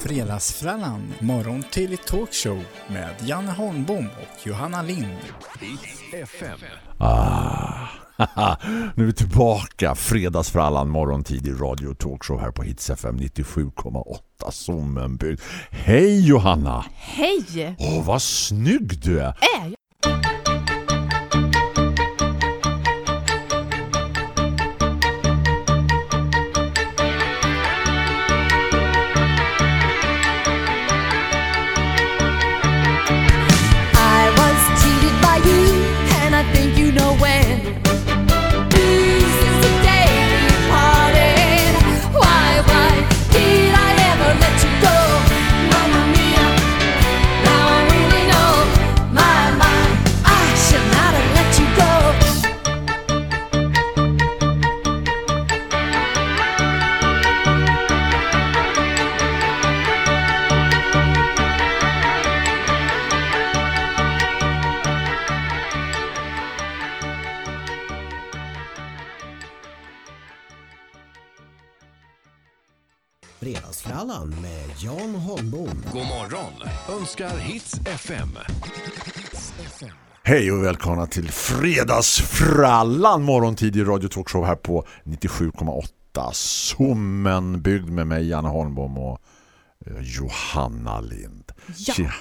Fredagsfrallan, morgontidig talkshow med Janne Holmbom och Johanna Lind. FM. Ah, nu är vi tillbaka. Fredagsfrallan, morgontidig radio och talkshow här på Hits FM 97,8 Sommenbygd. Hej Johanna! Hej! Åh, vad snygg du är! Är jag? Fredagsfrallan med Jan Holmbom. God morgon önskar Hits FM. Hej och välkomna till Fredagsfrallan, morgontidig radio talkshow här på 97,8 Sommenbygd med mig Janne Holmbom och eh, Johanna Lind. Ja. Tja.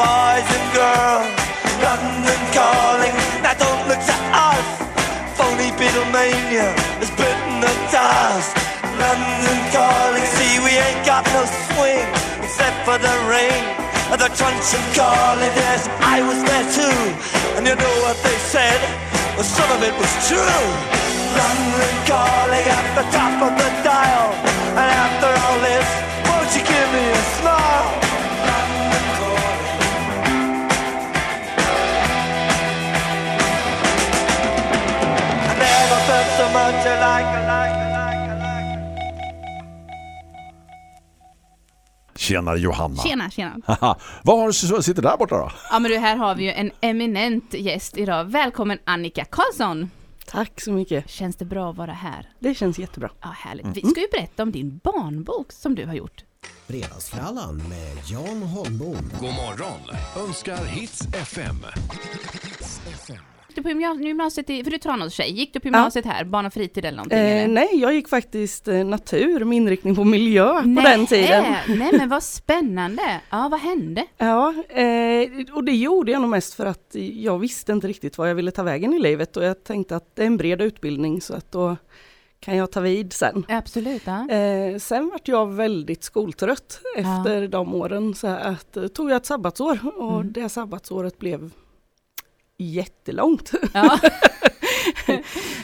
Boys and girls. London calling, now don't look to us. Phony Beatlemania has bitten the dust. London calling, see we ain't got no swing except for the rain. And the truncheon calling, yes, I was there too. And you know what they said? Well, some of it was true. London calling at the top of the dial. And after all Tjenare Johanna. Tjena, tjena. Haha. Vad har du som sitter där borta då? Ja men du, här har vi ju en eminent gäst idag. Välkommen Annika Karlsson! Tack så mycket. Känns det bra att vara här? Det känns jättebra. Ja, härligt. Vi ska ju berätta om din barnbok som du har gjort. Fredagsfrallan med Jan Holmbom. God morgon önskar Hits FM. Du på gymna- gymnasiet i, för du är Tranås tjej, gick du på gymnasiet här, barn och fritid eller någonting? Eh, eller? nej, jag gick faktiskt eh, natur med inriktning på miljö på den tiden. Nej men vad spännande! Ja, vad hände? Ja, eh, och det gjorde jag nog mest för att jag visste inte riktigt vad jag ville ta vägen i livet och jag tänkte att det är en bred utbildning så att då kan jag ta vid sen. Absolut, ja. Eh, sen vart jag väldigt skoltrött efter de åren så att eh, tog jag ett sabbatsår och Mm. det sabbatsåret blev jättelångt. ja.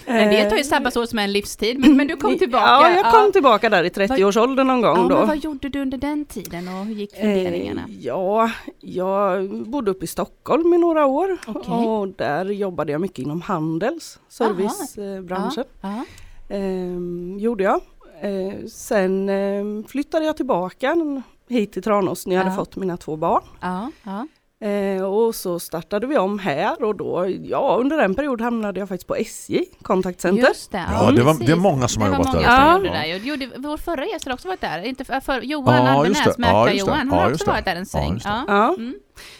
En del tar ju sabbatsår som är en livstid, men, men du kom tillbaka. Ja, jag kom tillbaka där i 30-årsåldern någon gång Ja, då. men vad gjorde du under den tiden och hur gick funderingarna? Eh, ja, jag bodde uppe i Stockholm i några år Okej. och där jobbade jag mycket inom handels, servicebranschen. Ja, Ehm, gjorde jag. Eh, sen ehm, flyttade jag tillbaka hit till Tranås när jag Ja. hade fått mina två barn. Eh, och så startade vi om här och då, ja under en period hamnade jag faktiskt på SJ, Contact Center. Just det. Ja, det var- det är många som har Det var jobbat många där. som Ja. gjorde det. där. Jo, det- vår förra gäst har också varit där. Inte för, för, Johan Ja, det. Ja. Märka-Johan, han har också varit där en sväng. Ja. Ja. Mm.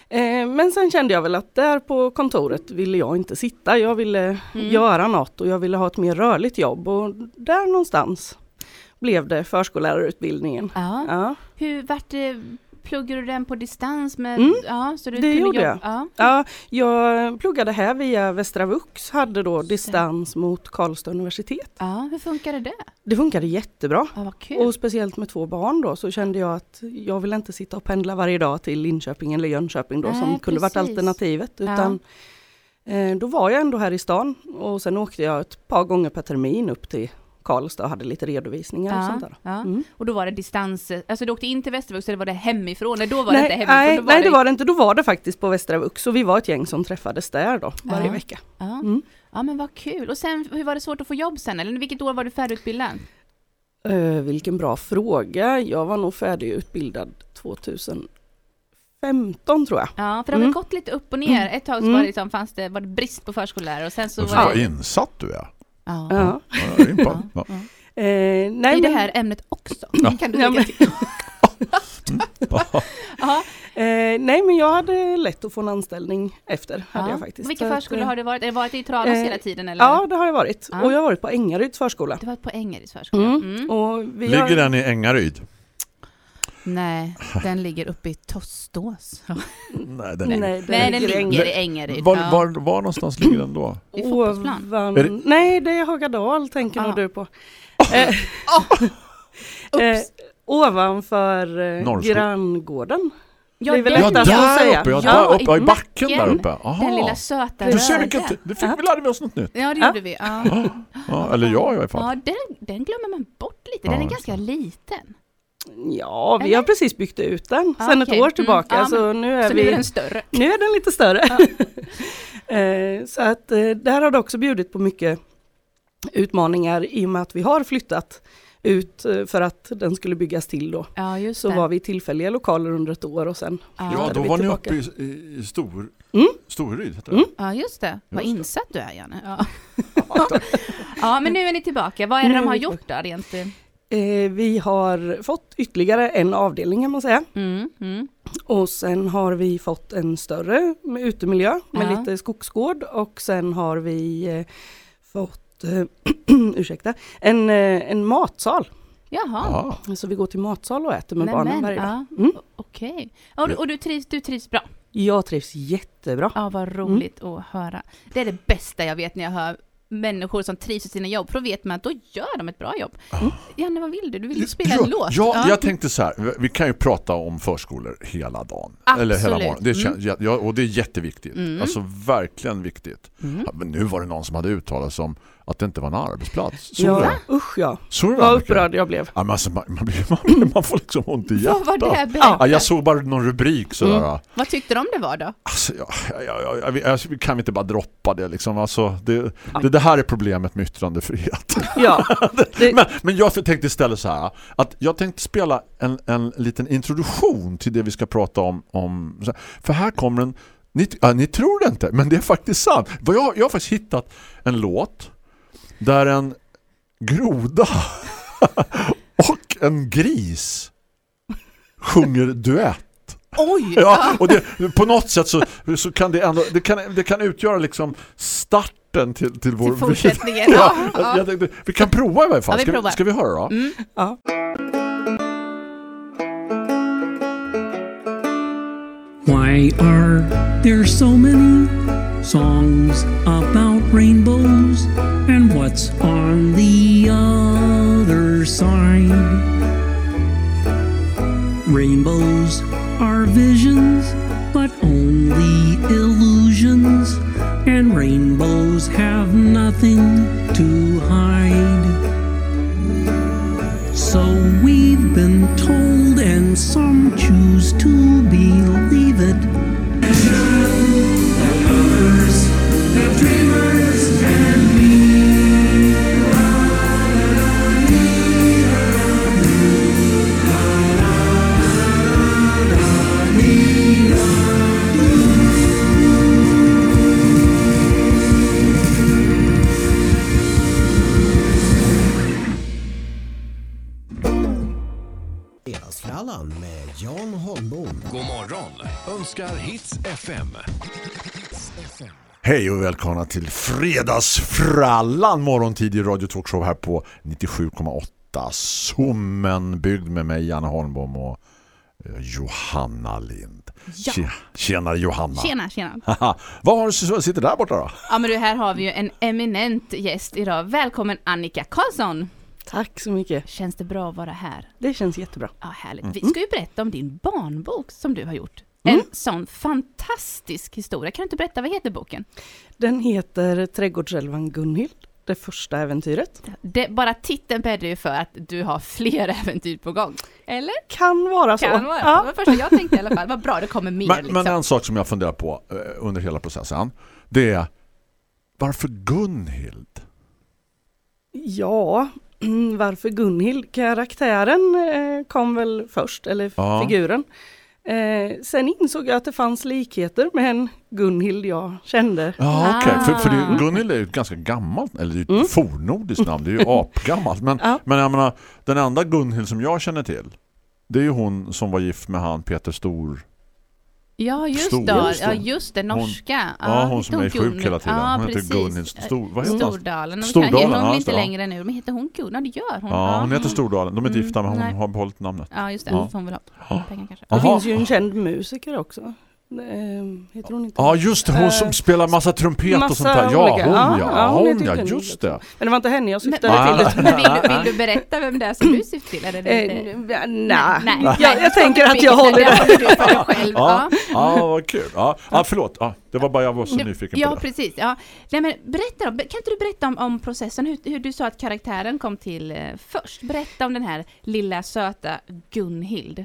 Eh, men sen kände jag väl att där på kontoret ville jag inte sitta. Jag ville Mm. göra något och jag ville ha ett mer rörligt jobb och där någonstans blev det förskollärarutbildningen. Ja. Ja. Hur vart det, pluggade du den på distans? Med, Mm, ja, så du det gjorde jobba- jag. Ja. Ja, jag pluggade här via Västra Vux, hade då distans mot Karlstad universitet. ja, hur funkade det? Det funkade jättebra. Ja, vad kul. Och speciellt med två barn då så kände jag att jag vill inte sitta och pendla varje dag till Linköping eller Jönköping då Nej, som kunde varit precis. alternativet. Utan eh, då var jag ändå här i stan och sen åkte jag ett par gånger per termin upp till Karlstad och hade lite redovisningar och sånt där. ja. Mm. Och då var det distans, alltså du åkte in till Västervux eller var det hemifrån? Nej, då var det Nej, inte hemifrån. nej, då nej det var det inte, då var det faktiskt på Västra Vux och vi var ett gäng som träffades där då varje Ja. vecka. Ja. Mm. ja, men vad kul. Och sen, hur var det svårt att få jobb sen? Eller vilket år var du färdigutbildad? Eh, vilken bra fråga. Jag var nog färdigutbildad 2015 tror jag. Ja, för det har Mm. gått lite upp och ner. Ett tag så Mm. var det, liksom, fanns det, var det brist på förskollärare och sen så var det... insatt du är. Ja. Ja. Ja. Ja. Eh, nej, I det men- här ämnet också. Kan du Ja, lägga men- till? Ja. Eh, nej men jag hade lätt att få en anställning efter. Hade Ja. jag faktiskt. Att, förskola eh, har du varit? Har du varit i Tranås eh, hela tiden? Eller? Ja det har jag varit. Ja. Och jag har varit på Ängaryds förskola. Du har varit på Ängaryds förskola? Mm. Mm. Och vi Ligger har... den i Ängaryd? Nej, den ligger uppe i Tostås. Nej, den Nej, är... den Nej, den ligger i ligger Ängaryd. i Ängaryd. Var, var, var någonstans ligger den då? I fotbollsplan. Ovan... Nej det är Hagadal tänker Ja. nog du på. Eh, eh, ovanför eh, granngården. Ja, det är väl Ja, lättast att där säga. uppe! Ja, Ja, där uppe, ja, i backen där uppe. Aha. Den lilla söta Du ser vilket, det fick, vi lärde vi oss något nytt. Ja, det gjorde vi. Ja. Eller jag i alla fall. Ja, den, den glömmer man bort lite. Den är ganska liten. Ja, vi Eller? har precis byggt ut den Ja, sen okej. ett år tillbaka. Mm, ja, så nu är Så vi... nu är den större. Nu är den lite större. Eh, så att eh, där har det också bjudit på mycket utmaningar i och med att vi har flyttat ut eh, för att den skulle byggas till då. Ja, just Så det. var vi i tillfälliga lokaler under ett år och sen Ja, flyttade då vi var ni tillbaka. uppe i, i, Stor, Mm. Storryd. Heter det. Mm. Ja, just det. Vad Just det. insatt du är, Janne. Ja. ja, men nu är ni tillbaka. Vad är det Nu de har gjort då, rent? Eh? Vi har fått ytterligare en avdelning kan man säga. Mm, mm. Och sen har vi fått en större med utemiljö med Ja. lite skogsgård och sen har vi eh, fått eh, ursäkta, en, eh, en matsal. Jaha. Ja. Så vi går till matsal och äter med Nej, barnen men, varje dag. ja. Mm. Okej. Och du, och du, trivs, du trivs bra? Jag trivs jättebra. Ja, vad roligt att höra. Det är det bästa jag vet när jag hör människor som trivs i sina jobb, för då vet man att då gör de ett bra jobb. Janne, vad vill du? Du vill ju spela ja, en låt. Ja, jag tänkte så här, vi- kan ju prata om förskolor hela dagen. Eller hela Absolut. morgonen. Det Mm. känns, ja, och det är jätteviktigt. Mm. Alltså verkligen viktigt. Mm. Ja, men nu var det någon som hade uttalat sig om att det inte var en arbetsplats. Så Ja, usch ja. Så Vad upprörd jag blev. Ja, men alltså, man, man, man, man får liksom ont i hjärtat. Vad var det? Ja, jag såg bara någon rubrik sådär. Mm. Vad tyckte de det var då? Alltså, ja, ja, ja, ja, vi- alltså, vi kan vi inte bara droppa det liksom. Alltså, det, det, det här är problemet med yttrandefrihet. Ja, det, Men, men jag tänkte istället så här att jag tänkte spela en, en liten introduktion till det vi ska prata om. om för här kommer en ni, ja, ni tror det inte, men det är faktiskt sant. Jag, jag har faktiskt hittat en låt där en groda och en gris sjunger duett. Oj! Ja, och det, på något sätt så, så kan det ändå det kan, det kan utgöra liksom starten till, till vår Till fortsättningen. ja, Ja, ja. Jag, jag vi kan prova i varje fall. Ja, vi ska, ska vi höra då? Mm. ja. Why are there so many songs about rainbows? And what's on the other side? Rainbows are visions, but only illusions. And rainbows have nothing to hide. So we've been told, välkomna till Fredagsfrallan morgontid i Radio Talkshow här på 97,8 Sommen byggd med mig Janne Holmbom och eh, Johanna Lind. Ja. Tje- Tjenare Johanna. Tjena, tjena. Vad har du som sitter där borta då? Ja men du, här har vi ju en eminent gäst idag. Välkommen Annika Karlsson. Tack så mycket. Känns det bra att vara här? Det känns jättebra. Ja, härligt. Mm. Vi ska ju berätta om din barnbok som du har gjort. En sån fantastisk historia. Kan du inte berätta, vad heter boken? Den heter Trädgårdsälvan Gunhild det första äventyret. Det, bara titeln bäddar ju för att du har fler äventyr på gång. Eller? Kan vara så. Kan vara. Det Ja. var det första jag tänkte i alla fall. Vad bra, det kommer mer Men, liksom. men en sak som jag funderar på eh, under hela processen, det är varför Gunhild? Ja, varför Gunhild? Karaktären eh, kom väl först, eller Ja. figuren. Eh, sen insåg jag att det fanns likheter med en Gunhild jag kände. Ja, okej. För, för det, Ah. Gunhild är ju ett ganska gammalt, eller ett Mm. fornnordiskt namn, det är ju apgammalt. Men, Ja. men jag menar, den enda Gunhild som jag känner till, det är ju hon som var gift med han Peter Stor. Ja, just Stor. det. Just det. Ja, just det. Norska. Ja, hon heter som är sjuk Gunhild? hela tiden. Ja, hon heter precis. Gunhild Stor. Vad heter hon? Stordalen. Hon Stordalen, Hon är inte ja. längre nu. Men heter hon? Ja, det gör hon. Ja, hon heter. Stordalen. De är inte Mm, gifta men hon nej. har behållit namnet. Ja, just det. Ja. Får hon väl ha pengar kanske. Det finns ju en känd musiker också. Heter hon inte? Ja, just det. Hon som Eh, spelar massa trumpet och massa sånt där. Ja, hon Ja, ja. hon Hon ja, just det. Men det var inte henne jag Men, syftade till. men vill, du, vill du berätta vem det är som du syftar till? Eller det, Eh, det, nej, nej. jag, jag tänker att jag håller det. det. håller du för dig själv. Ja, Ja. ja vad kul. Ja, ja förlåt. Ja, det var bara jag var så nyfiken Ja, på det. precis. Ja. Nej, men berätta då. Kan inte du berätta om, om processen? Hur, hur du sa att karaktären kom till eh, först. Berätta om den här lilla söta Gunhild.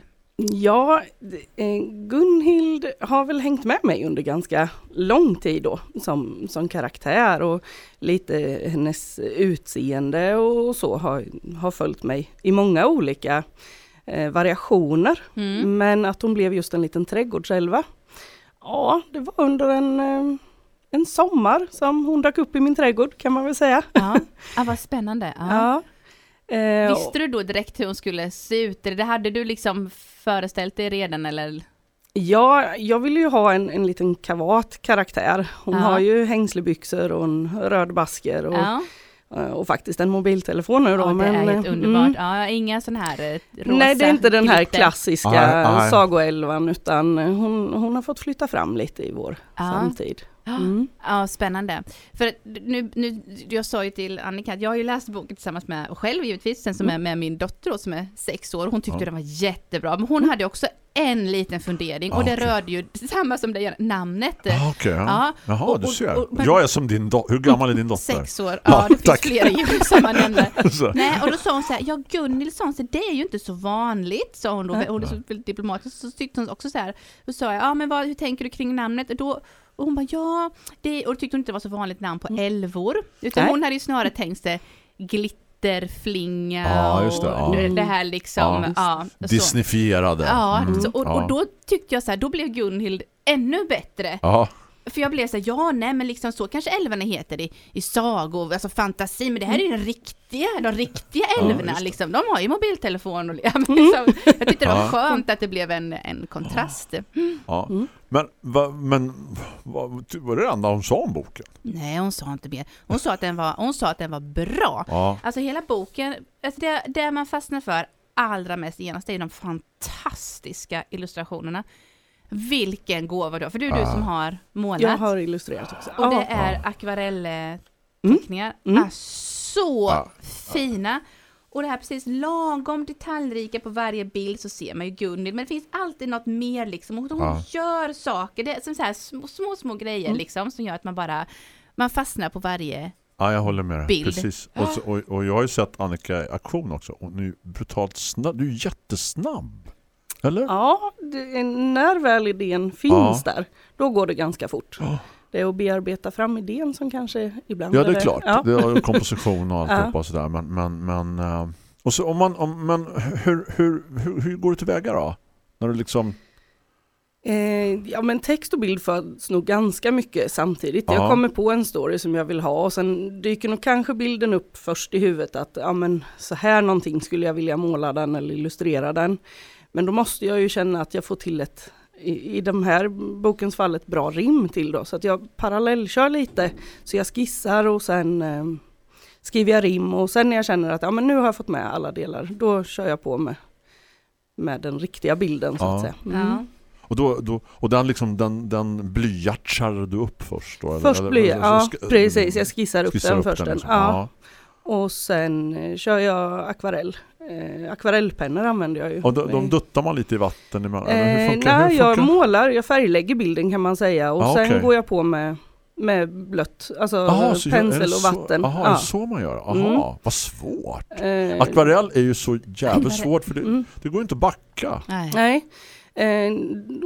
Ja, eh, Gunhild har väl hängt med mig under ganska lång tid då som, som karaktär och lite hennes utseende och så har, har följt mig i många olika eh, variationer. Mm. Men att hon blev just en liten trädgårdselva. Ja, det var under en, eh, en sommar som hon dök upp i min trädgård kan man väl säga. Ja. ja, vad spännande. Ja. Ja. Eh, Visste du då direkt hur hon skulle se ut? Det hade du liksom föreställt dig redan eller? Ja, jag vill ju ha en, en liten kavat karaktär. Hon Ja. har ju hängslebyxor och en röd basker och, Ja, och faktiskt en mobiltelefon nu då. ja det men, är helt eh, underbart. mm. Ja, inga sån här eh, rosa Nej, det är inte den här glitter. klassiska nej. sagoälvan utan hon, hon har fått flytta fram lite i vår Ja. samtid. Ja. Mm. Ja, spännande. För nu, nu, jag sa ju till Annika att jag har ju läst boken tillsammans med, och själv givetvis, sen som Mm. är med min dotter då, som är sex år. Hon tyckte Ja. den var jättebra, men hon hade också en liten fundering och det Okej. rörde ju samma som det namnet. Ah, Okej, ja. Ja. Jaha, Och- du ser. och- men- jag är som din dotter. Hur gammal är din dotter? Sex år, Ja, ja det finns tack. flera gemensamma nämnare. Så. Nej, och då sa hon så här, ja Gunhild sa hon så det är ju inte så vanligt, sa hon då, hon är så väldigt diplomatisk, så tyckte hon också så här, då sa jag, ja men vad, hur tänker du kring namnet? Och då, och hon bara, ja, det, och då tyckte hon inte det var så vanligt namn på älvor, utan Nej. hon hade ju snarare tänkt sig glitterflinga Ja, just det, och ja. det, här liksom, Ja. ja. Disneyfierade. Ja, Mm. så, och, och då tyckte jag så här, då blev Gunhild ännu bättre. Ja, För jag blev så här, ja nej men liksom så kanske älvarna heter i, i sagor, alltså fantasi, men det här är ju den riktiga, de riktiga älvorna just det. liksom, de har ju mobiltelefon och ja, men liksom, jag tyckte det var Ja. skönt att det blev en, en kontrast. ja. Mm. Men, va, men va, var det det enda hon sa om boken? Nej, hon sa inte mer. Hon sa att den var, hon sa att den var bra. Ja. Alltså hela boken, alltså det, det man fastnar för allra mest genast är de fantastiska illustrationerna. Vilken gåva har, för det är du Ah. som har målat. Jag har illustrerat också. Och det Ja. är akvarellteckningar. Mm. Är så Ja. fina. Och det här precis lagom detaljrika på varje bild så ser man ju Gunhild, men det finns alltid något mer liksom. Och hon Ja. gör saker, det är som så här små, små, små grejer Mm. liksom som gör att man bara, man fastnar på varje, Ja, jag håller med dig. Bild. Precis. Och, så, och, och jag har ju sett Annika i aktion också. Och nu är brutalt snabb. Du är jättesnabb. Eller? Ja, det, när väl idén finns Ja. där, då går det ganska fort. Ja. Det är att bearbeta fram idén som kanske ibland Ja, det är klart. Ja. Det ju komposition och allt Ja. och sådär. Men, men, men, eh, och så om man, om, men hur, hur, hur, hur går du tillväga då? När du liksom... Eh, ja men text och bild föds nog ganska mycket samtidigt. Ja. Jag kommer på en story som jag vill ha och sen dyker nog kanske bilden upp först i huvudet att ja men så här någonting skulle jag vilja måla den eller illustrera den. Men då måste jag ju känna att jag får till ett, i, i de här bokens fall, ett bra rim till då. Så att jag parallellkör lite. Så jag skissar och sen eh, skriver jag rim och sen när jag känner att ja men nu har jag fått med alla delar, då kör jag på med, med den riktiga bilden så Ja. att säga. Mm. ja. Och, då, då, och den, liksom, den, den blyartsar du upp först? Då, eller- Först eller- ja precis, jag skissar upp skissar den först. liksom. ja. Och sen eh, kör jag akvarell. Eh, akvarellpennor använder jag ju. Och de, de duttar man lite i vatten emellan? eller hur eh, funkar, nej, hur jag målar, jag färglägger bilden kan man säga och Ja, sen okej. går jag på med med blött, alltså det pensel och så- vatten. Jaha, Ja. är det så man gör? Jaha, Mm. vad svårt. Eh, Akvarell är ju så jävligt svårt för det, Mm. det går inte att backa. Nej. Nej. Eh,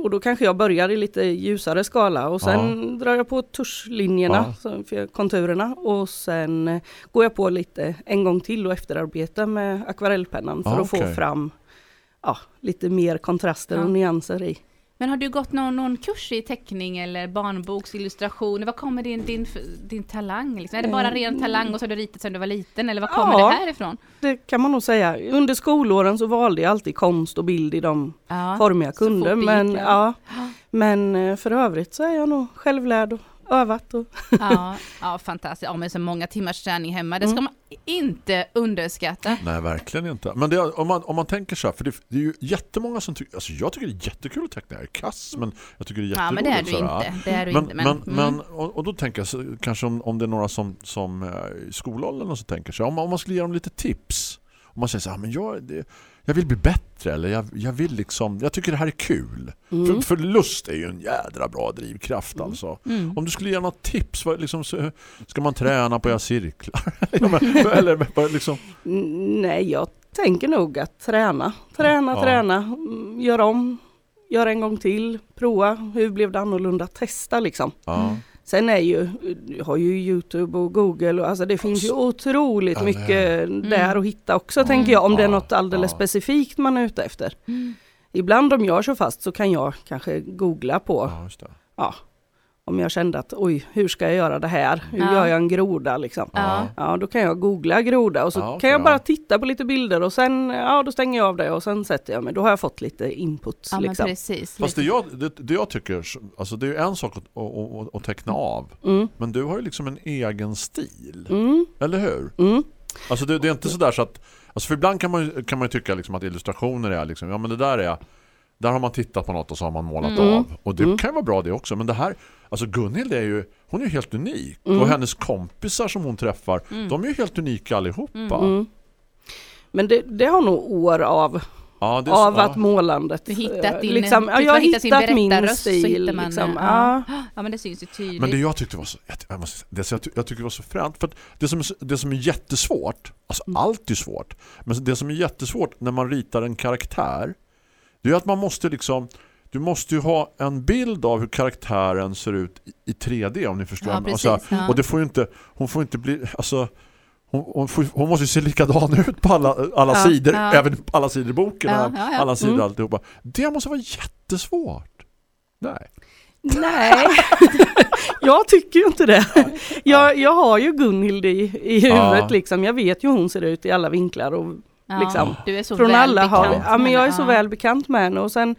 och då kanske jag börjar i lite ljusare skala och sen drar jag på tuschlinjerna, Ja. för konturerna och sen eh, går jag på lite en gång till och efterarbetar med akvarellpennan för Ja, att få okej. fram ja, lite mer kontraster Ja. och nyanser i. Men har du gått någon, någon kurs i teckning eller barnboksillustration? Var kommer din, din, din talang? Liksom? Är det bara ren talang och så har du ritat sedan du var liten? Eller var kommer Ja. det här ifrån? Det kan man nog säga. Under skolåren så valde jag alltid konst och bild i de Ja. former jag kunde. Men, ja. men eh, för övrigt så är jag nog självlärd och övat. Och, Ja, ja, fantastiskt. Ja, men så många timmars träning hemma, det ska Mm. man inte underskatta. Nej, verkligen inte. Men det, är- om, man, om man tänker så här, för det, det är ju jättemånga som tycker, alltså jag tycker det är jättekul att teckna, jag är kass, men jag tycker det är Ja, jätteroligt. men det är du inte. Det är du Men, inte. men, Men, men, mm. och, och då tänker jag, så, kanske om, om det är några som, som i skolåldern och så tänker sig, om, om man skulle ge dem lite tips, om man säger så här, men jag, det, jag vill bli bättre, eller jag, jag vill liksom, jag tycker det här är kul. Mm. För, för lust är ju en jädra bra drivkraft alltså. Mm. Om du skulle ge något tips, vad, liksom, så, ska man träna på göra cirklar? Eller liksom, Mm, Nej, jag tänker nog att träna, träna, Ja. träna, mm, göra om, göra en gång till, prova, hur blev det annorlunda, testa liksom. ja. Sen är ju, har ju Youtube och Google och alltså det finns ju otroligt Eller- mycket där att hitta också tänker jag, om det är något alldeles ja. specifikt man är ute efter. Mm. Ibland om jag kör fast så kan jag kanske googla på, ja, just det. ja, om jag kände att oj, hur ska jag göra det här? Hur Ja. gör jag en groda liksom? Ja. Ja, då kan jag googla groda och så Ja, kan jag ja. bara titta på lite bilder och sen, ja då stänger jag av det och sen sätter jag mig. Då har jag fått lite input Ja, men liksom. precis. Fast det jag, det, det jag tycker, alltså det är ju en sak att, att, att, att teckna av. Mm, Men du har ju liksom en egen stil. mm, Eller hur? mm. Alltså det, det är inte så där så att... Alltså för ibland kan man ju, kan man ju tycka liksom att illustrationer är liksom... Ja men det där är... Där har man tittat på något och så har man målat Mm. av. Och det Mm. kan ju vara bra det också. Men det här... Alltså Gunhild är ju... Hon är ju helt unik. Mm. Och hennes kompisar som hon träffar... Mm. De är ju helt unika allihopa. Mm. Men det, det har nog år av, Ja, det är av så, att målandet... Du hittat din, eh, liksom, ja, jag har hittat hittat min stil. man, liksom. ja. ja. ja, men det syns ju tydligt. Men det jag tyckte var så jag, jag, måste, säga, det jag, jag tyckte var så fränt för att det som, det som är jättesvårt alltså Mm. allt är svårt men det som är jättesvårt när man ritar en karaktär det är att man måste liksom du måste ju ha en bild av hur karaktären ser ut i, i 3D om ni förstår Ja, mig. precis, Alltså, ja. och det får ju inte hon får inte bli alltså hon, hon, får, hon måste ju se likadan ut på alla, alla Ja, sidor, ja. även på alla sidor i boken, Ja, alla, ja, ja. alla sidor Mm. alltihopa. Det måste vara jättesvårt. Nej. Nej, jag tycker ju inte det. Jag, jag har ju Gunhild i, i huvudet Ja. liksom. Jag vet ju hur hon ser ut i alla vinklar och ja, liksom, du är så från väl alla bekant Ja, men jag är så Ja. väl bekant med henne och sen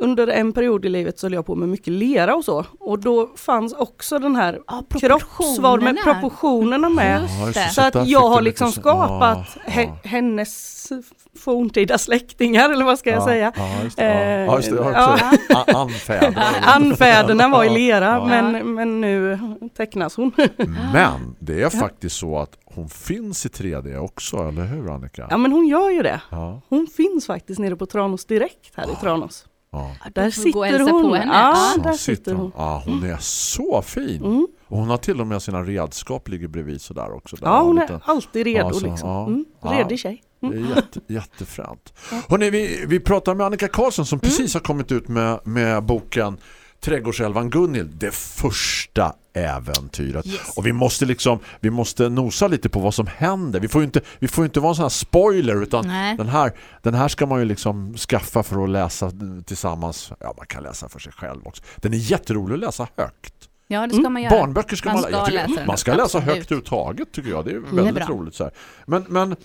under en period i livet så höll jag på med mycket lera och så. Och då fanns också den här Ja, kroppsformen, proportionerna. proportionerna med. Så att jag har liksom skapat Ja, he- ja. hennes forntida släktingar eller vad ska jag ja, säga. Ja, just det. Ja, ja, just det. Jag har Eh, också A- Anfäder. Anfäderna var i lera Ja. men, men nu tecknas hon. Men det är faktiskt så att hon finns i 3D också, eller hur Annika? Ja men hon gör ju det. Hon finns faktiskt nere på Tranås direkt här i Tranås. Ja. Ja, Där sitter hon. På henne. Ja, Ja. där Ja, sitter hon. Ja, hon är så fin. Mm. Och hon har till och med sina redskap ligger bredvid sådär också. Där Ja hon lite- är alltid redo Ja, så, liksom. ja. Mm. Ja. Redig tjej. Det är jätte, jättefränt. Hörrni, vi, vi pratar med Annika Karlsson Mm. som precis har kommit ut med, med boken Trädgårdsälvan Gunhild, det första äventyret. Yes. Och vi måste liksom vi måste nosa lite på vad som händer. Vi får ju inte vi får inte vara en sån här spoiler utan Nej. den här den här ska man ju liksom skaffa för att läsa tillsammans. Ja, man kan läsa för sig själv också. Den är jätterolig att läsa högt. Ja, det ska man göra. Barnböcker ska man, Man ska tycker, läsa man ska läsa absolut. högt överhuvudtaget tycker jag. Det är är väldigt bra. roligt så här. Men, men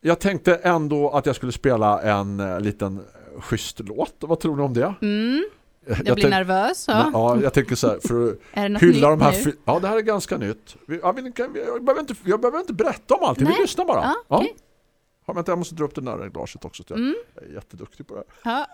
jag tänkte ändå att jag skulle spela en eh, liten schysst låt. Vad tror ni om det? Mm, jag jag blir tänk- nervös. Ja. Ja, jag tänker så här för att hylla de här Ja, det här är ganska nytt. Vi- Ja, vi kan, jag, behöver inte, jag behöver inte berätta om allting. Vi Nej. lyssnar bara. Ja, okej. Ja, vänta, jag måste dra upp det nära glaset också. så Jag, Mm. jag är jätteduktig på det här. Ja.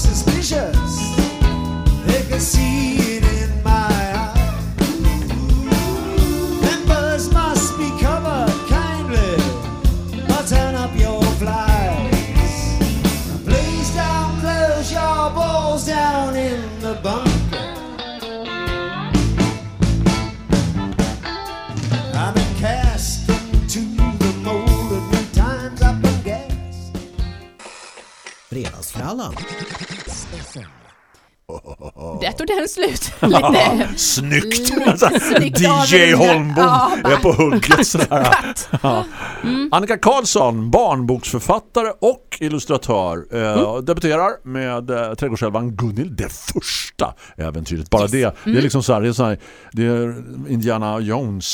Foxes, Bishop. Lite, Snyggt! lite snyggt DJ. Holmbom Ja, är på hugget sådär. Ja. Mm. Annika Karlsson, barnboksförfattare och illustratör, eh, Mm. debuterar med eh, trädgårdsälvan Gunhild, det första äventyret. Bara det, det Mm. är liksom så här, det är, så här, det är Indiana Jones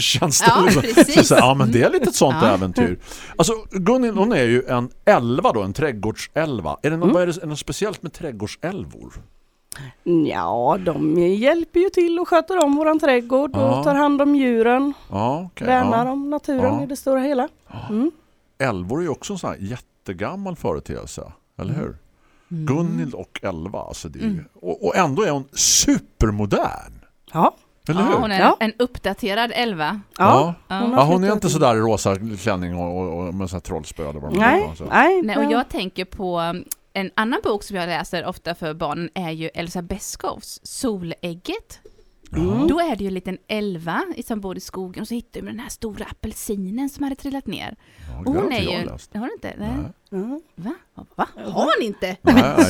känns det. Ja, liksom. precis. Så ja, men det är lite ett sånt Ja. äventyr. Alltså Gunhild, hon är ju en elva då, en trädgårdsälva. Är det något, vad är det, är det något speciellt med trädgårdsälvor? Ja, de hjälper ju till och sköter om våran trädgård Ja. och tar hand om djuren, Ja, okej. värnar ja. om naturen Ja. i det stora hela. Mm. Älvor är ju också en sån här jättegammal företeelse, eller hur? Gunhild och Elva, alltså det är ju, och, och ändå är hon supermodern. Ja, Eller ja, hur? hon är Ja. en uppdaterad elva. ja. Ja. hon Ja, hon är inte ut. så där i rosa klänning och, och, och med så här trollspö eller vad de Nej, så. nej. Nej, och ja. jag tänker på en annan bok som jag läser ofta för barnen är ju Elsa Beskows Solägget. Mm. Då är det ju en liten elva som bor i skogen och så hittar de den här stora apelsinen som hade trillat ner. Ja, Och hon är ju... läst. Har du inte? Nej. Mm. Va? Va? Har ni inte?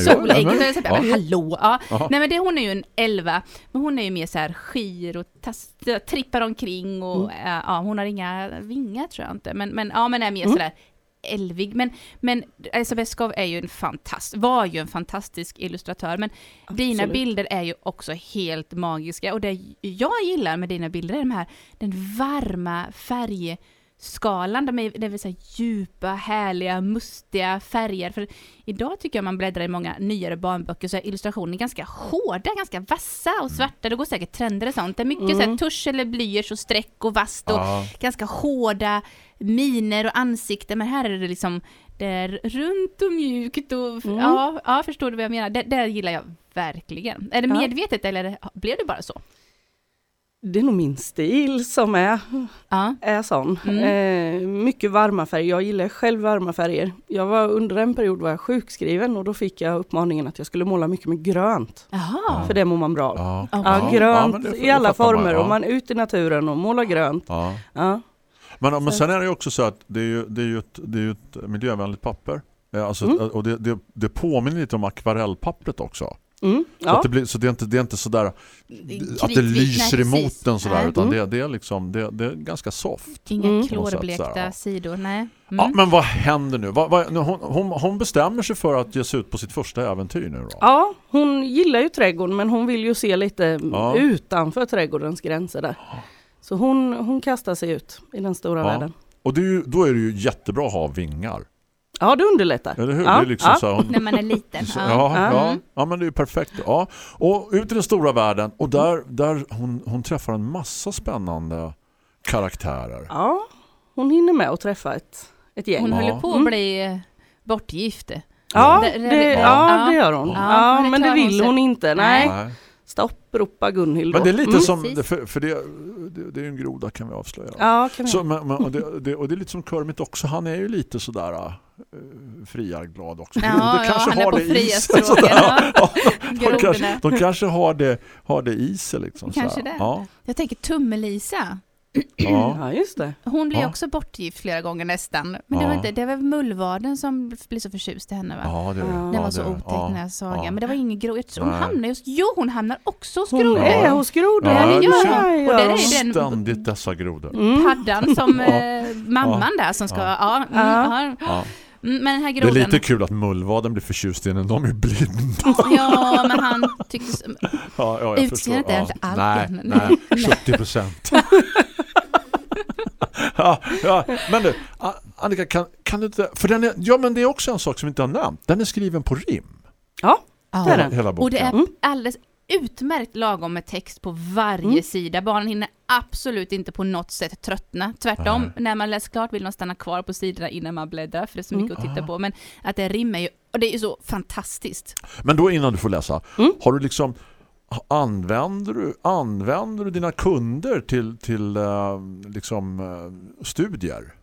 Solägget, ja. men hallå! Ja. Nej men det, hon är ju en elva, men hon är ju mer så här skir och tas, trippar omkring och Mm. ja, hon har inga vingar tror jag inte, men, men ja men är mer Mm. sådär älvig. Men, men Elsa Beskow är ju en fantast, var ju en fantastisk illustratör, men dina Absolut. bilder är ju också helt magiska och det jag gillar med dina bilder är de här, den varma färgskalan, de är, det så här djupa, härliga, mustiga färger. För idag tycker jag man bläddrar i många nyare barnböcker så är illustrationen ganska hårda, ganska vassa och svarta. Det går säkert trender och sånt. Det är mycket så här tusch eller blyerts och streck och vasst och Ja. ganska hårda miner och ansikten. Men här är det liksom det är runt och mjukt och ja, ja, förstår du vad jag menar? Det, det gillar jag verkligen. Är det Ja. medvetet eller är det- blev det bara så? Det är nog min stil som är, Ja. är sån. Mm. Eh, mycket varma färger. Jag gillar själv varma färger. Jag var under en period var jag sjukskriven och då fick jag uppmaningen att jag skulle måla mycket med grönt. Jaha. För det mår man bra av. Ja. Ja, Ja, Ja, grönt det- i alla man, former ja. och man är ute i naturen och målar grönt. Ja. Ja. Men, men sen är det ju också så att det är ju, det är ju, ett, det är ju ett miljövänligt papper. Eh, Alltså, Mm. Och det, det, det påminner lite om akvarellpappret också. Mm. Så, Ja. att det, blir, så det är inte, det är inte sådär att det lyser nej, emot den sådär Nej. utan Mm. det, det är liksom det, det är ganska soft. Inga Mm. klorblekta så ja. sidor, nej. Ja, Mm. men vad händer nu? Vad, vad, nu hon, hon, hon bestämmer sig för att ge sig ut på sitt första äventyr nu då? ja, hon gillar ju trädgården men hon vill ju se lite Ja. utanför trädgårdens gränser där. Så hon, hon kastar sig ut i den stora Ja. världen. Och det är ju, då är det ju jättebra att ha vingar. Ja, det underlättar. Eller hur? Ja, Det är liksom ja. så här, hon, När man är liten. Ja. ja, ja. Ja, men det är ju perfekt. Ja. Och ut i den stora världen och där, där hon, hon träffar en massa spännande karaktärer. Ja, hon hinner med att träffa ett, ett gäng. Hon Ja. höll ju på att Mm. bli eh, bortgift. Ja, Det- det, det- ja, ja. det gör hon. Ja, Ja, men det men det klarar hon vill sig. hon inte. Nej, Nej. Stopp, ropa Gunhild. Men det är lite Mm. som, Precis. för, för det, det, det är ju en groda kan vi avslöja. Ja, kan vi. Så, men, men, och, det, det, och det är lite som Kermit också, han är ju lite sådär uh, friarglad också. Ja, ja, han är på i fria sig, ja. Ja, de, kanske, de kanske har det, har det i sig liksom. Kanske sådär. det. Ja, Jag tänker Tummelisa. Ja. Ja, just det. Hon blir Ja. också bortgift flera gånger nästan. Men det Ja. var inte, det var mullvaden som blev så förtjust i henne va? ja, det, Ja. Den ja, var så otäck den här sagan. Men det var ingen tror hon Nej. hamnar just... Jo, hon hamnar också hos Hon grodor. är hos grodor. Ja, det gör ja, hon. ja. Och där är den- Ständigt dessa grodor. Mm. Paddan som eh, mamman där som ska... Ja. Mm, ja. Ja. Mm, Men den här Det är lite kul att mullvaden blir förtjust i henne. De är blinda. Ja, men han tyckte... Ja, ja, jag Utseendet förstår. är inte allt Nej, nej, 70 procent. ja, ja, men du, Annika, kan, kan du inte... För den är, ja, men det är också en sak som vi inte har nämnt. Den är skriven på rim. Ja, det är den. Hela boken. Och det är Mm. alldeles utmärkt lagom med text på varje Mm. sida. Barnen hinner absolut inte på något sätt tröttna. Tvärtom, Nej. när man läser klart vill de stanna kvar på sidorna innan man bläddrar, för det är så Mm. mycket att titta Ah. på. Men att det rimmar ju, och det är ju så fantastiskt. Men då innan du får läsa, Mm. har du liksom använder du, använder du dina kunder till, till eh, liksom eh, studier?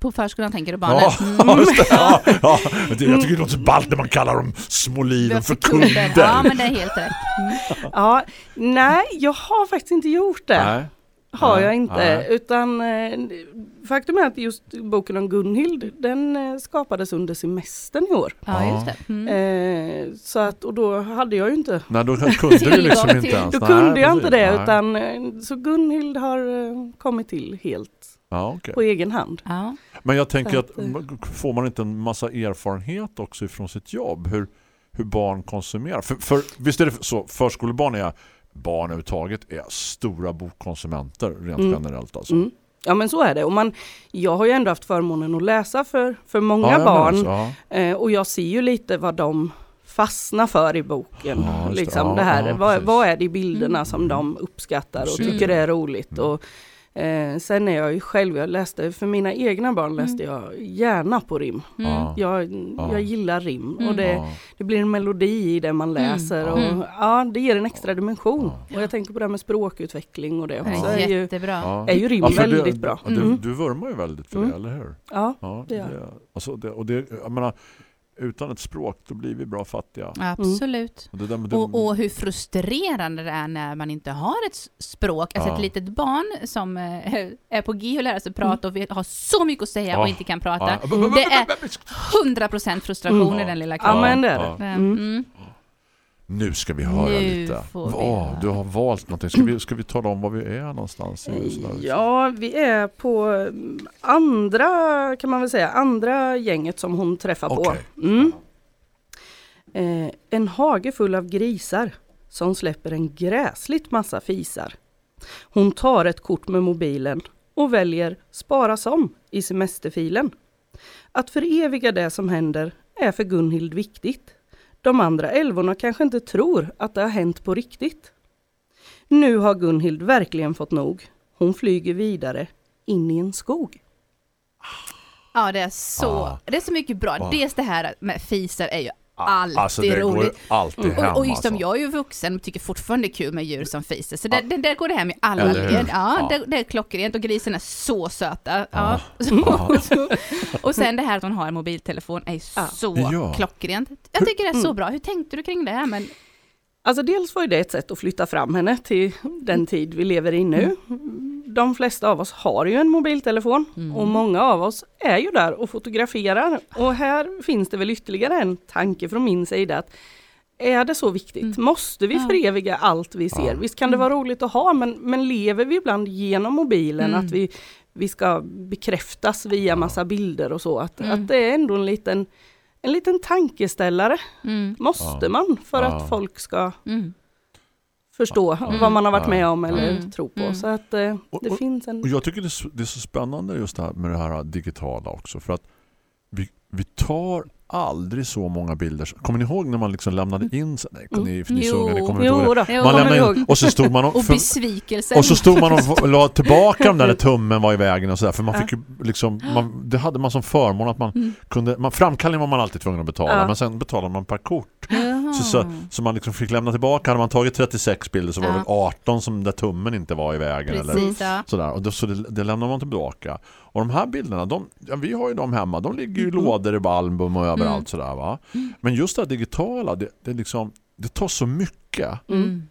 På förskolan tänker du Ja, barnen. Mm. just det. Ja, ja. Jag tycker det låter så ballt när man kallar dem små liven för kunder. Ja, men det är helt rätt. Mm. Ja, nej, jag har faktiskt inte gjort det. Nej. Har Nej, jag inte. nej. Utan eh, faktum är att just boken om Gunhild, den eh, skapades under semestern i år. Ja, just det. Mm. Eh, så att, och då hade jag ju inte Nej, då kunde du liksom inte ens. Då Nej, kunde jag inte det Nej. utan så Gunhild har kommit till helt Ja, okej. på egen hand. Ja. Men jag tänker att, att, får man inte en massa erfarenhet också ifrån sitt jobb hur, hur barn konsumerar? För, för visst är det så, förskolebarn är barn överhuvudtaget är stora bokkonsumenter rent Mm. generellt alltså. Mm. Ja men så är det. Och man, jag har ju ändå haft förmånen att läsa för, för många Ja, barn. menar så, ja. Eh, och jag ser ju lite vad de fastnar för i boken. Ja, just det. liksom Ja, det här, vad, vad är det i bilderna Mm. som de uppskattar och tycker är roligt. Mm. Och, eh, sen är jag ju själv, jag läste, för mina egna barn läste jag gärna på rim. Mm. Ja. Jag, Ja. jag gillar rim och Mm. det, Ja. det blir en melodi i det man läser. Och, Mm. ja, det ger en extra dimension. Ja. Och jag tänker på det här med språkutveckling och det Det också. är är ju, jättebra. Ja. är ju rim Ja, väldigt det, bra. Du, Mm. du vurmar ju väldigt för Mm. det, eller hur? Ja, Ja, det gör jag. alltså det, och det, jag menar, utan ett språk då blir vi bra fattiga. Absolut. Och, det där med det, Och, och hur frustrerande det är när man inte har ett språk. Alltså Ja. ett litet barn som eh, är på G och lär sig prata och vet, har så mycket att säga Ja. och inte kan prata. ja. Det är 100% frustration Mm. i den lilla Ja, kroppen. men det är Ja. det. Mm. Nu ska vi höra Nu lite. Ja, du har valt någonting. Ska vi, ska vi tala om var vi är någonstans? Ja, vi är på mm, andra, kan man väl säga, andra gänget som hon träffar på. Okej. Mm. Eh, en hage full av grisar som släpper en gräsligt massa fisar. Hon tar ett kort med mobilen och väljer spara som i semesterfilen. Att föreviga det som händer är för Gunhild viktigt. De andra älvorna kanske inte tror att det har hänt på riktigt. Nu har Gunhild verkligen fått nog. Hon flyger vidare in i en skog. Ja, det är så, Ah. det är så mycket bra. Ah. Dels det här med fisar är ju alltid Alltså det går roligt. alltid hem. Och, och just som alltså. jag är ju vuxen och tycker fortfarande det är kul med djur som fiser. Så det, det, där går det hem i alla led. Ja, Ja. Det, det är klockrent och grisen är så söta. Ja. Ja. Och sen det här att hon har en mobiltelefon är Ja. så Ja. klockrent. Jag tycker det är så Mm. bra. Hur tänkte du kring det här? Men, Alltså dels var ju det ett sätt att flytta fram henne till den tid vi lever i nu. De flesta av oss har ju en mobiltelefon Mm. och många av oss är ju där och fotograferar. Och här finns det väl ytterligare en tanke från min sida att är det så viktigt? Mm. Måste vi föreviga allt vi ser? Ja. Visst kan det vara roligt att ha men, men lever vi ibland genom mobilen Mm. att vi, vi ska bekräftas via massa bilder och så? Att, Mm. att det är ändå en liten, en liten tankeställare. mm, Måste Ja. man för Ja. att folk ska mm. Förstå Mm. vad man har varit med om eller Mm. tro på. Mm. Så att eh, Och- det och- finns en... Och jag tycker det är, så, det är så spännande just det här med det här digitala också. För att vi, vi tar aldrig så många bilder. Kommer ni ihåg när man liksom lämnade in... Nej, ni, ni Jo. ni kommer inte ihåg Jo då, Jo. Man lämnade ihåg. in, och så stod man och, Och besvikelsen. och så stod man och la tillbaka dem där när tummen var i vägen och sådär. För man fick ju liksom, man, det hade man som förmån att man Mm. kunde, man, framkallningen var man alltid tvungen att betala, Ja. men sen betalade man per kort. Så, så, så man liksom fick lämna tillbaka, hade man tagit 36 bilder så var det Ja. väl 18 som där tummen inte var i vägen. Eller, Precis, ja. Sådär. Och då, så det, det lämnar man tillbaka. Och de här bilderna, de, ja, vi har ju dem hemma. De ligger ju i Mm. lådor i album och överallt. Mm. Sådär, va? Men just det här digitala, det, det, liksom, det tar så mycket. Mm.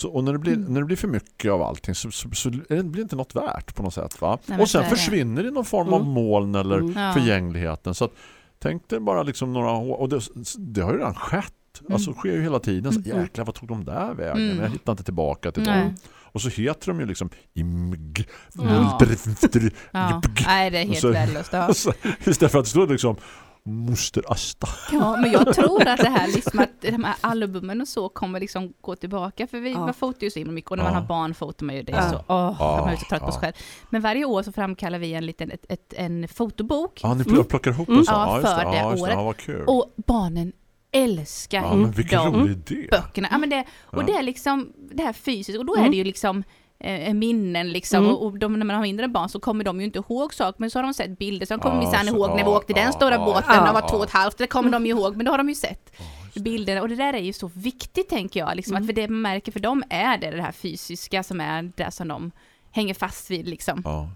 Så, och när det, blir, när det blir för mycket av allting så, så, så det blir inte något värt på något sätt. Va? Nej, och sen det. försvinner det i någon form av Mm. moln eller Mm. Förgängligheten. Så att, tänk dig bara liksom några år. Och det, det har ju redan skett. Alltså sker ju hela tiden. Så, Mm. jäklar, vad tog de där vägen? Mm. Jag hittar inte tillbaka till Nej. dem. Och så heter de ju liksom Img, Ja. Ja. Nej, det är helt värdelöst. Ja. Istället för att det står liksom Moster Asta. Ja, men jag tror att det här liksom att de här albumen och så kommer liksom gå tillbaka. För vi Ja. man fotar ju så himla mycket och när man Ja. har barn fotar man ju det Ja. så. Åh, Ja, man är så trött på sig ja. själv. Men varje år så framkallar vi en liten ett, ett, en fotobok. Ja, ni Mm. plockar ihop Mm. en sån. Ja, just för det Ja, just året. Ja. Och barnen älskar ja, men vilken de rolig idé. böckerna. Ja, men det, och Ja. det är liksom det här fysiskt och då är Mm. det ju liksom eh, minnen liksom Mm. och, och de, när man har mindre barn så kommer de ju inte ihåg saker men så har de sett bilder så de kommer Ja, minsann så- ihåg när vi ja, åkte den ja, stora ja, båten ja, och var ja. två och ett halvt, det kommer de ju ihåg men då har de ju sett bilderna och det där är ju så viktigt tänker jag liksom Mm. att för det man märker för dem är det det här fysiska som är det som de hänger fast vid liksom. Ja,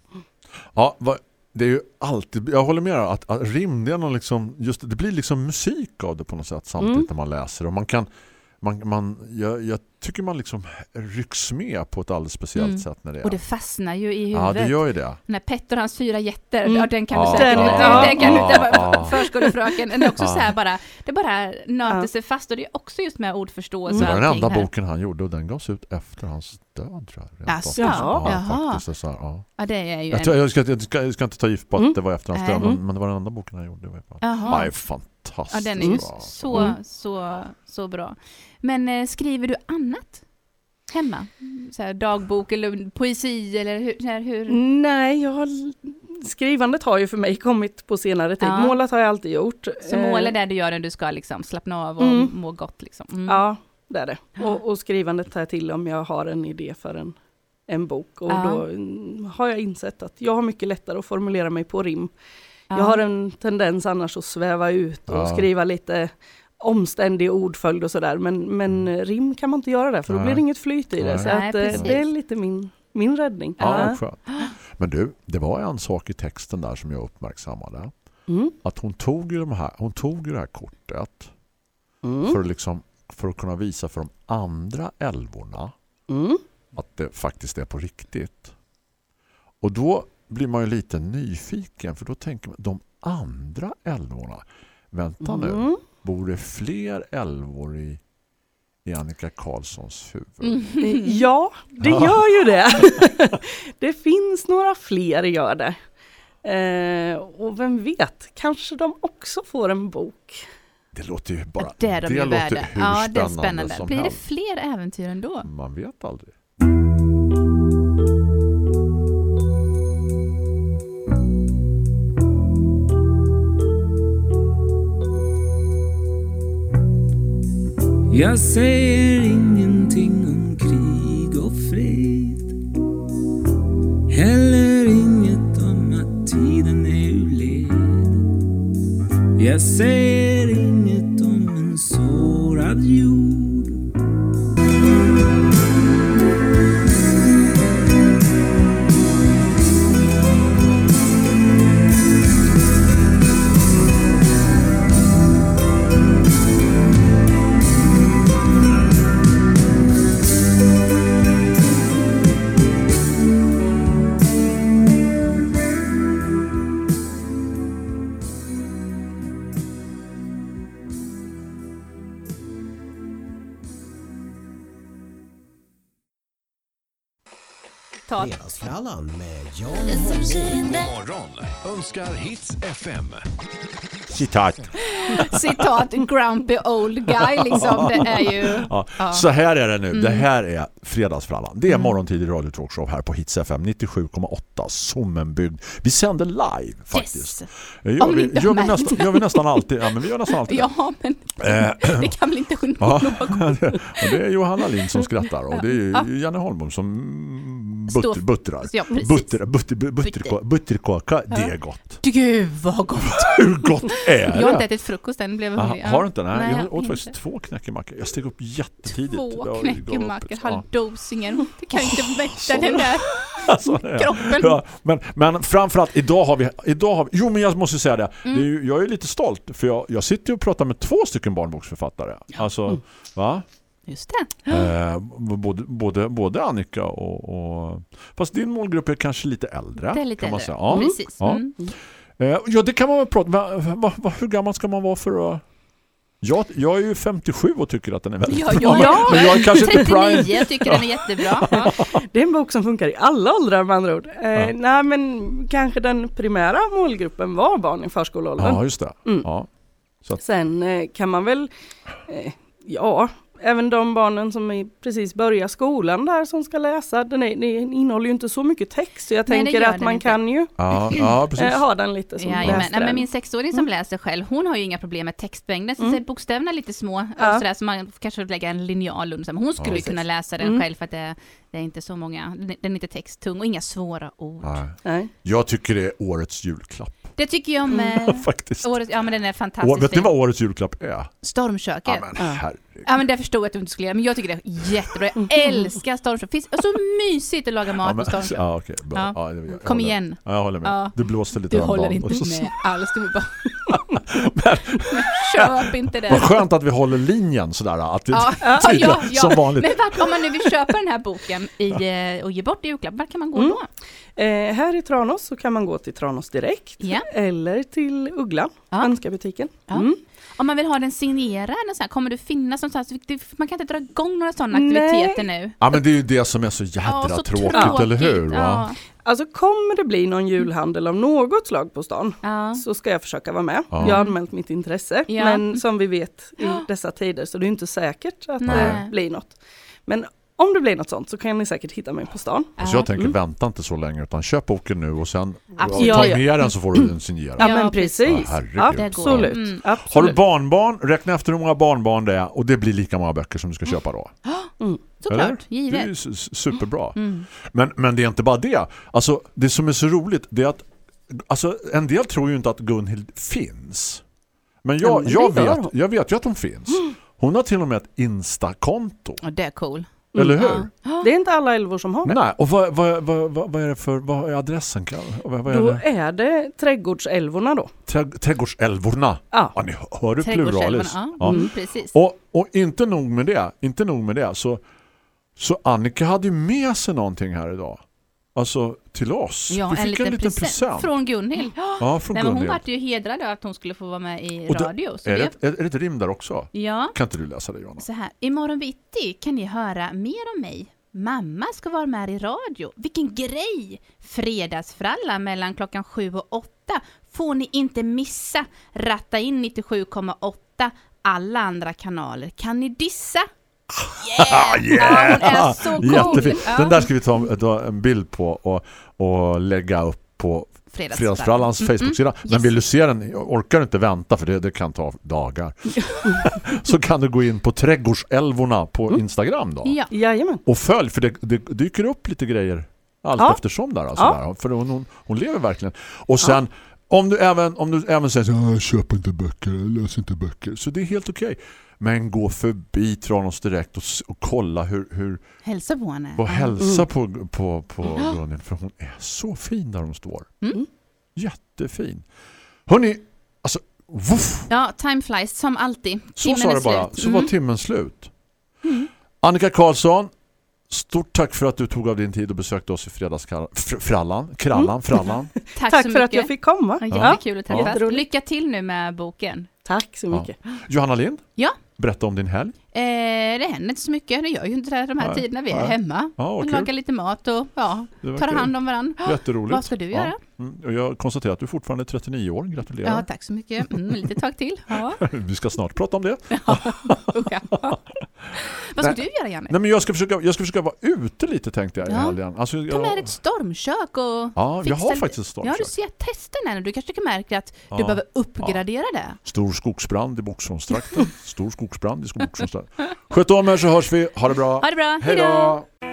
ja vad, det är ju alltid, jag håller med att, att rim, det, är någon liksom, just, det blir liksom musik av det på något sätt samtidigt Mm. när man läser och man kan man, man, jag, jag tycker man liksom rycks med på ett alldeles speciellt Mm. sätt när det är. Och det fastnar ju i ja, huvudet. det gör ju det. Den här Petter och hans fyra jätter, Mm. ja, den kan Ja, du säkert, den- den, ja, den kan du ja, inte, ja. förskolefröken, den är också Ja. så här bara, det bara nöter Ja. sig fast och det är också just med ordförståelse Det och var den enda här. boken han gjorde och den gavs ut efter hans död tror jag. Jaha. Ja, Jaha. faktiskt. Så här, ja. Ja, det är ju Jag, en... tror, jag, ska, jag, ska, jag ska inte ta gift på att Mm. det var efter hans död, men, Mm. men det var den enda boken han gjorde. Det var. Nej, Ja, fantastiskt den är ju bra. så, Mm. så, så bra. Men eh, skriver du annat hemma? Så här, dagbok eller poesi eller hur? Så här, hur? Nej, jag har, skrivandet har ju för mig kommit på senare tid. Ja. Målat har jag alltid gjort. Så mål är Eh, det du gör när du ska liksom slappna av och Mm. må gott liksom? Mm. Ja, det är det. Och, och skrivandet tar jag till om jag har en idé för en, en bok. Och Ja. då mm, har jag insett att jag har mycket lättare att formulera mig på rim. Ja. Jag har en tendens annars att sväva ut och Ja. skriva lite omständig ordföljd och sådär. Men, men rim kan man inte göra det för då Nej. blir det inget flyt i det. Nej. Så att, eh, det är lite min, min räddning. Ja, Ja. Men du, det var en sak i texten där som jag uppmärksammade. Mm. Att hon tog ju, de här, hon tog ju det här kortet Mm. för, att liksom, för att kunna visa för de andra älvorna Mm. att det faktiskt är på riktigt. Och då blir man ju lite nyfiken för då tänker man, de andra älvorna, vänta nu, Mm. Bor det fler älvor i, i Annika Karlssons huvud? Mm. Ja, det gör ju det. det finns några fler gör det. Eh, och vem vet, kanske de också får en bok. Det låter ju bara det är de ju låter värda. hur Ja, det är spännande, spännande. som Blir det helst. fler äventyr ändå? Man vet aldrig. Jag säger ingenting om krig och fred. Heller inget om att tiden är ur led. Jag säger önskar Hits FM. Citat. Citat grumpy old guy liksom. Det är ju... Ja. Ja. Så här är det nu. Mm. Det här är fredagsfrallan. Det är morgontid i Radio Talkshow här på Hits FM 97,8 Sommenbygd. Vi sänder live faktiskt. Yes. Det Gör vi, gör, vi nästan, gör vi nästan alltid. Ja, men vi gör nästan alltid. det. Ja, men Eh, det kan väl inte undgå någon. det är Johanna Lind som skrattar och det är ju. Janne Holmbom som butter, buttrar. Ja, precis. Butter, butter, butterkaka, det är gott. Gud vad gott! Hur gott är Jag har inte det? ätit frukost än, blev Aha, hungrig. har du inte? Nej, Nej, jag åt faktiskt två knäckemackor. Jag steg upp jättetidigt. Två knäckemackor, Ja. halvdosingen. Det kan ju inte mätta den där Alltså, kroppen. Ja, men, men framförallt idag har vi, idag har vi jo men jag måste säga det, Mm. det är ju, jag är lite stolt för jag, jag sitter och pratar med två stycken barnboksförfattare alltså, Mm. va? Just det. Eh, både, både, både Annika och, och fast din målgrupp är kanske lite äldre Det är lite kan man äldre. säga. Ja. Precis. Ja. Mm. Eh, ja det kan man väl prata va, hur gammal ska man vara för att jag, jag är ju 57 och tycker att den är väldigt Ja, bra. Ja, men jag är kanske inte 39, prime. jag tycker den är jättebra. Ja. Det är en bok som funkar i alla åldrar med andra ord. Eh, Ja. Nej men kanske den primära målgruppen var barn i förskoleåldern. Ja, just det. Mm. Ja. Sen eh, kan man väl, eh, ja, även de barnen som är precis börjar skolan där som ska läsa, den, är, den innehåller ju inte så mycket text. Så jag Nej, tänker att man inte. kan ju Ja, ja, precis. eh, ha den lite som. Nej, lästräning. men min sexåring som läser själv, hon har ju inga problem med textmängden. Så Mm. mm. bokstäverna är lite små, Ja. och sådär, så man kanske får lägga en linjal under. Men hon skulle Ja, kunna läsa den Mm. själv för att det, det är inte så många, den är inte texttung och inga svåra ord. Nej. Nej. Jag tycker det är årets julklapp. Det tycker jag med Faktiskt. året, ja men den är fantastisk vet ni vad årets julklapp är? Stormköket. Ja, men, här, Ja men det förstod jag att du inte skulle göra, men jag tycker det är jättebra. Jag älskar stormkök. Finns så mysigt att laga mat Ja, på men, stormkök. ja, okej, bra. Ja. Ja, jag- jag Kom håller- igen. Ja, jag håller med. Ja. Du blåste lite Du håller inte så- med alls. Du bara... Köp inte det. Vad skönt att vi håller linjen sådär. Att vi, Ja, ja, tydliga, ja, ja. Som vanligt. Men vart, om man nu vill köpa den här boken i, eh, och ge bort i julklapp, vart kan man gå Mm. då? Eh, här i Tranås så kan man gå till Tranås Direkt Ja. eller till Uggla, Ja. Önskarbutiken. Ja. Mm. Om man vill ha den signerad, och så här, kommer du finnas någonstans? Det- Man kan inte dra igång några sådana aktiviteter nu. Ja men det är ju det som är så jädra Ja, så tråkigt, eller hur? Va? Ja. Alltså kommer det bli någon julhandel av något slag på stan Ja. så ska jag försöka vara med. Ja. Jag har anmält mitt intresse. Ja. Men som vi vet i dessa tider så det är inte säkert att Nej. det blir något. Men om det blir något sånt så kan ni säkert hitta mig på stan. Så jag tänker Mm. vänta inte så länge utan köp boken nu och sen Absolut. ta Ja, ja. med den så får du den signerad. Ja, Ja, men precis. Ja, går. Absolut. Mm. Har Absolut. du barnbarn, räkna efter hur många barnbarn det är och det blir lika många böcker som du ska köpa då. Eller? Såklart, Det är ju givet. superbra. Mm. Men, men det är inte bara det. Alltså, det som är så roligt det är att alltså, en del tror ju inte att Gunhild finns. Men Ja, jag, men jag, vet, jag vet ju att hon finns. Hon har till och med ett Insta-konto. Och det är cool. Eller hur? Det är inte alla älvor som har det. Nej, och vad, vad, vad, vad, vad är det för vad är adressen? Vad, vad är Då det? är det trädgårdsälvorna då. Trädg- Trädgårdsälvorna. Ja. Ja, ni hör du pluralis. ja. Ja. Mm, precis. Och, och inte nog med det, inte nog med det så, så Annika hade ju med sig någonting här idag. Alltså till oss. Ja, Vi fick en liten, present. present. Från Gunhild. Ja, från Nej, men hon vart ju hedrad av att hon skulle få vara med i Och det- radio. Så Är det, är, är det ett rim där också? Ja, Kan inte du läsa det Johanna? så här. Imorgon bitti kan ni höra mer om mig. Mamma ska vara med i radio. Vilken grej! Fredagsfralla mellan klockan sju och åtta får ni inte missa. Ratta in 97,8. Alla andra kanaler kan ni dissa. Yeah! Ja, hon är så cool! Jättefin. Ja. Den där ska vi ta, en bild på och, och lägga upp på Fredagsfrallan. Fredagsfrallans Mm, Facebook-sida. Men Yes. vill du se den, orkar du inte vänta för det, det kan ta dagar. så kan du gå in på Trädgårdsälvorna på Instagram då. Mm. Ja. Jajamän. Och följ, för det, det dyker upp lite grejer allt Ja. eftersom där. Alltså Ja. där. För hon, hon, hon lever verkligen. Och sen, om, du även, om du även säger så jag köper inte böcker, jag läser inte böcker. Så det är helt okej. Men gå förbi Tranås direkt och, och kolla hur, hur Hälsa på henne. och hälsa på, på, på Gunhild. För hon är så fin där hon står. Mm. Jättefin. Hörrni, alltså, woof, Ja, time flies som alltid. så Timmen sa är det bara. slut. Så Mm. var timmen slut. Annika Karlsson, stort tack för att du tog av din tid och besökte oss i fredagsfrallan. Krallan, frallan. Tack, Tack för att jag fick komma. Ja, jättekul att träffas. Jätteroligt. Lycka till nu med boken. Tack så Ja. mycket. Johanna Lind, Ja, berätta om din helg. Eh, det händer inte så mycket. Det gör ju inte det de här Nej, tiderna vi är nej. hemma. Ja, vad Vi kul. lagar lite mat och ja, tar kul. hand om varandra. Jätteroligt. Vad ska du göra? Ja. Mm, jag konstaterar att du fortfarande är 39 år. Gratulerar. Ja, tack så mycket. Mm, lite tag till. Ja. Vi ska snart prata om det. Ja. Vad ska Nej. du göra, Janne? Nej, men jag ska försöka, jag ska försöka vara ute lite tänkte jag Ja. helgen. Alltså, Ta jag, med dig ett stormkök och Ja, jag har faktiskt ett stormkök. Ja, du ser, testa den. här. Du kanske kan märka att Ja. du behöver uppgradera det. Stor skogsbrand i Boxholmstrakten. Stor skogsbrand i Boxholmstrakten. Sköt om er så hörs vi. Ha det bra. Ha det bra. Hej då!